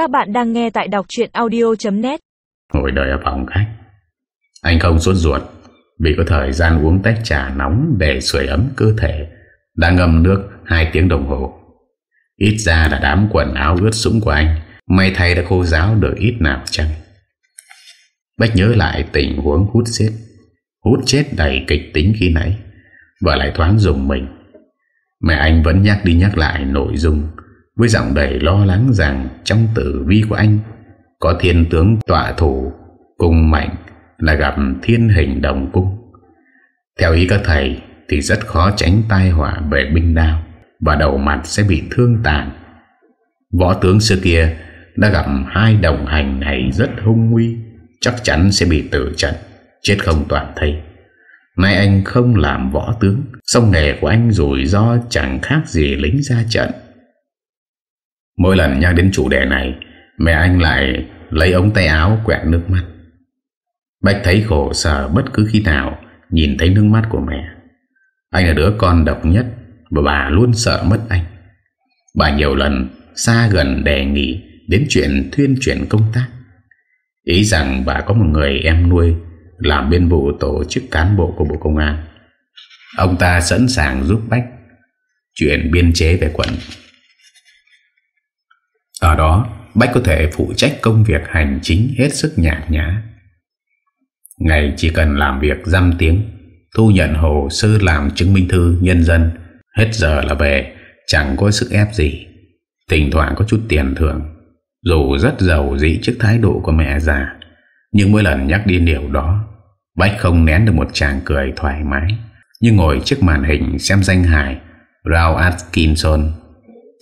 Các bạn đang nghe tại đọc chuyện audio.net Ngồi đợi ở phòng khách, Anh không suốt ruột Vì có thời gian uống tách trà nóng Để sưởi ấm cơ thể, Đã ngâm nước 2 tiếng đồng hồ. Ít ra là đám quần áo ướt sũng của anh, May thay đã khô ráo được ít nào chăng Bách nhớ lại tình huống hút xếp Hút chết đầy kịch tính khi nãy Và lại thoáng dùng mình. Mẹ anh vẫn nhắc đi nhắc lại nội dung. Với giọng đầy lo lắng rằng Trong tử vi của anh, Có thiên tướng tọa thủ cùng mạnh là gặp thiên hình đồng cung. Theo ý các thầy Thì rất khó tránh tai họa về binh đao Và đầu mặt sẽ bị thương tàn. Võ tướng xưa kia Đã gặp hai đồng hành này rất hung nguy, Chắc chắn sẽ bị tử trận, Chết không toàn thây. Nay anh không làm võ tướng Xong nghề của anh rủi ro chẳng khác gì lính ra trận. Mỗi lần nhắc đến chủ đề này, Mẹ anh lại lấy ống tay áo quẹt nước mắt. Bách thấy khổ sở bất cứ khi nào Nhìn thấy nước mắt của mẹ. Anh là đứa con độc nhất Và bà luôn sợ mất anh. Bà nhiều lần xa gần đề nghị Đến chuyện thuyên chuyển công tác. Ý rằng bà có một người em nuôi Làm biên vụ tổ chức cán bộ của Bộ Công an. Ông ta sẵn sàng giúp Bách. Chuyện biên chế về quận ở đó, Bách có thể phụ trách công việc hành chính hết sức nhạt nhã. Ngày chỉ cần làm việc dăm tiếng, Thu nhận hồ sơ làm chứng minh thư nhân dân, Hết giờ là về, Chẳng có sức ép gì. Thỉnh thoảng có chút tiền thưởng, Dù rất giàu dĩ trước thái độ của mẹ già, Nhưng mỗi lần nhắc đi điều đó, Bách không nén được một chàng cười thoải mái, Như ngồi trước màn hình xem danh hài Rao Atkinson.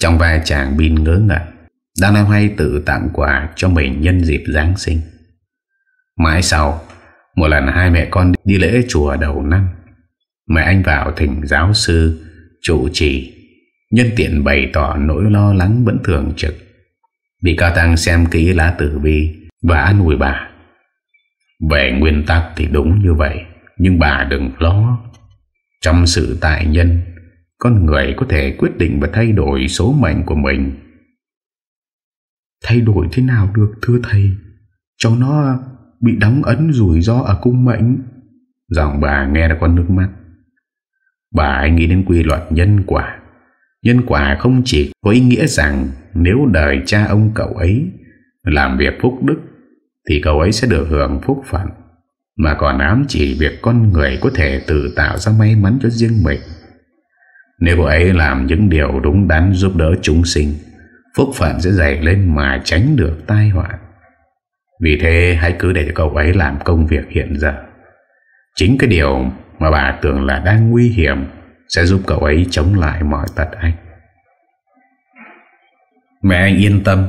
Trong vai chàng Bin ngớ ngẩn. Đang loay hay tự tặng quà cho mình nhân dịp Giáng sinh. Mãi sau, Một lần hai mẹ con đi lễ chùa đầu năm, Mẹ anh vào thỉnh giáo sư Chủ trì, Nhân tiện bày tỏ nỗi lo lắng vẫn thường trực. Bị cao tăng xem kỹ lá tử vi Và an ủi bà. Về nguyên tắc thì đúng như vậy, Nhưng bà đừng lo. Trong sự tại nhân, Con người có thể quyết định và thay đổi số mệnh của mình. Thay đổi thế nào được, thưa thầy? Cháu nó bị đóng ấn rủi ro ở cung mệnh. Giọng bà nghe là con nước mắt. Bà ấy nghĩ đến quy luật nhân quả. Nhân quả không chỉ có ý nghĩa rằng Nếu đời cha ông cậu ấy Làm việc phúc đức, Thì cậu ấy sẽ được hưởng phúc phận, Mà còn ám chỉ việc con người Có thể tự tạo ra may mắn cho riêng mình. Nếu cậu ấy làm những điều đúng đắn Giúp đỡ chúng sinh Phúc phận sẽ dày lên mà tránh được tai họa. Vì thế, hãy cứ để cho cậu ấy làm công việc hiện giờ. Chính cái điều mà bà tưởng là đang nguy hiểm sẽ giúp cậu ấy chống lại mọi tật anh. Mẹ anh yên tâm,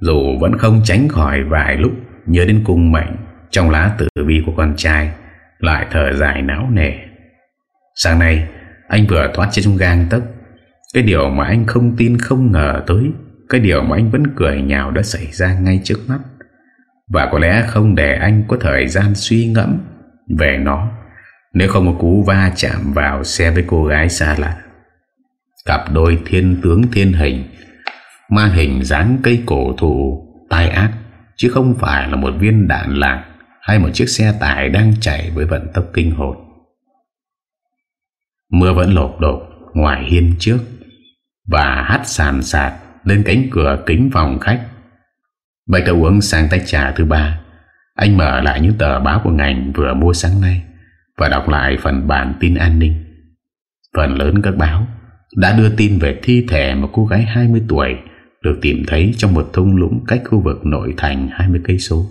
Dù vẫn không tránh khỏi vài lúc Nhớ đến cung mệnh Trong lá tử vi của con trai, Lại thở dài não nề. Sáng nay, Anh vừa thoát trên trong gang tấc. Cái điều mà anh không tin không ngờ tới cái điều mà anh vẫn cười nhào Đã xảy ra ngay trước mắt. Và có lẽ không để anh có thời gian suy ngẫm Về nó, nếu không có cú va chạm vào xe với cô gái xa lạ. Cặp đôi thiên tướng thiên hình, ma hình dáng cây cổ thụ, tai ác, Chứ không phải là một viên đạn lạc Hay một chiếc xe tải đang chạy với vận tốc kinh hồn. Mưa vẫn lột đột ngoài hiên trước Và hát sàn sạt lên cánh cửa kính phòng khách Bạch đã uống sang tách trà thứ ba Anh mở lại những tờ báo của ngành vừa mua sáng nay và đọc lại phần bản tin an ninh. Phần lớn các báo đã đưa tin về thi thể một cô gái 20 tuổi được tìm thấy trong một thung lũng cách khu vực nội thành 20 cây số.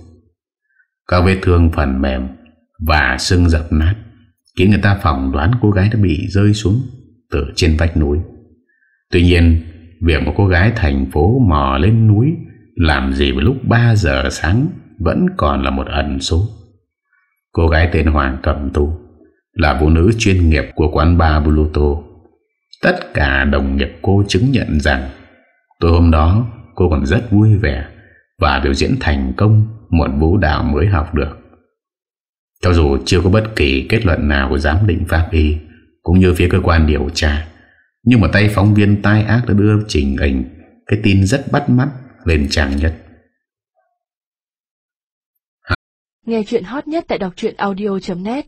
Các vết thương phần mềm và xương dập nát khiến người ta phỏng đoán cô gái đã bị rơi xuống từ trên vách núi. Tuy nhiên, việc một cô gái thành phố mò lên núi, làm gì vào lúc 3 giờ sáng vẫn còn là một ẩn số. Cô gái tên Hoàng Cẩm Tu Là phụ nữ chuyên nghiệp của quán bar Bluto Tất cả đồng nghiệp cô chứng nhận rằng Tối hôm đó cô còn rất vui vẻ Và biểu diễn thành công Một vũ đạo mới học được Cho dù chưa có bất kỳ kết luận nào của giám định pháp y, Cũng như phía cơ quan điều tra nhưng mà tay phóng viên tai ác đã đưa trình ảnh Cái tin rất bắt mắt lên trang nhất. Nghe chuyện hot nhất tại đọc audio.net